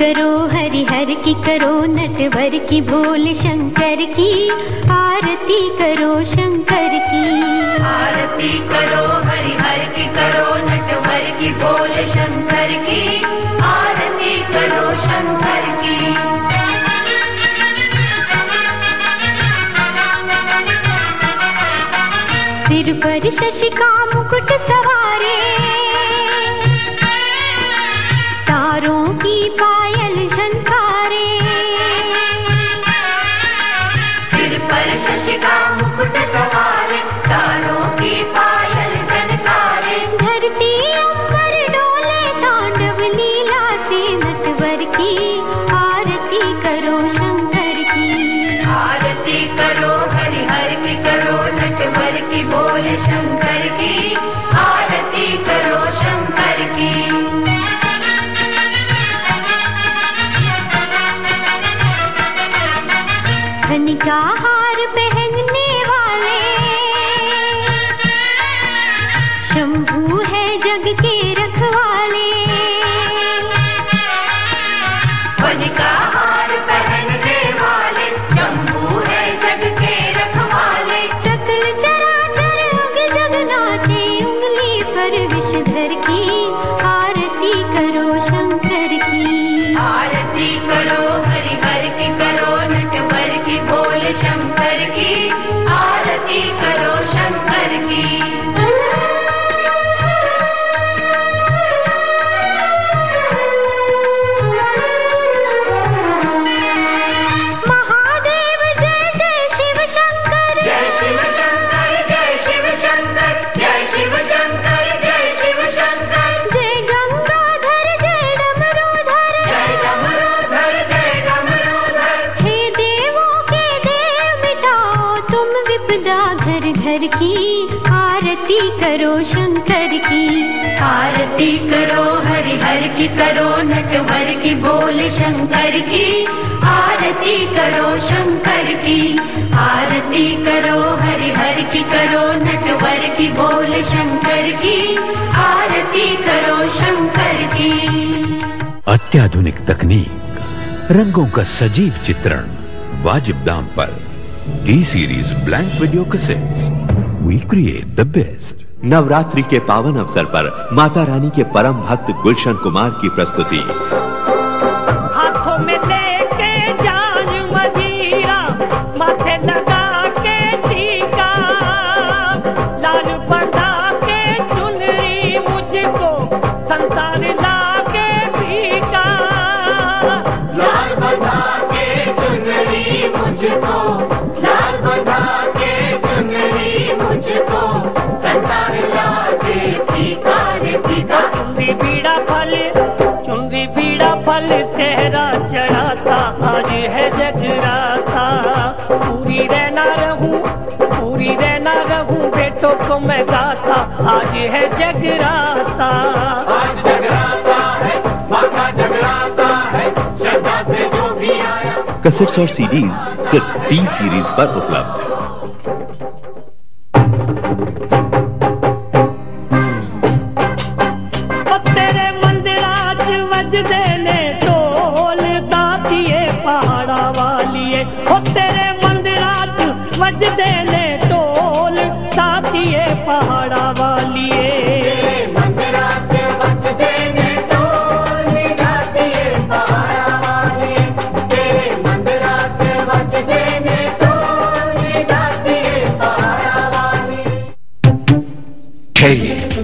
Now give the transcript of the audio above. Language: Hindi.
करो नमः हरि हर की करो नटवर की भोल शंकर की आरती करो शंकर की। आरती करो ह हरि हर की नटभर् की भोल शंकर की। सिर पर शशि का मुकुट सवारे की बोल शंकर की आरती करो शंकर की। धनिका हार पहनने वाले शंभू है आरती करो घर की आरती करो शंकर की। आरती करो हरि हर की करो नटवर की बोल शंकर की। आरती करो शंकर की। आरती करो हरि हर की करो नटवर की बोल शंकर की। आरती करो शंकर की। अत्याधुनिक तकनीक रंगों का सजीव चित्रण वाजिब दाम पर। D series blank video cassettes we create the best Navratri के पावन अवसर पर माता रानी के परम भक्त गुलशन कुमार की प्रस्तुति। हाथों में लेके जान मजीरा माथे लगा के टीका। लाल बना के चुनरी मुझको संसार लागे फीका लाल बना के चुनरी मुझको पूरी रहना रहूँ पूरी रहना रहूँ बेटों को मैं गाता आज है जगराता। आज जगराता है माता जगराता है श्रद्धा से जो भी आया। कैसेट्स और सीडीज सिर्फ़ टी सीरीज़ पर उपलब्ध। तेरे पहाड़ा वालिए।